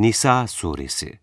Nisa Suresi.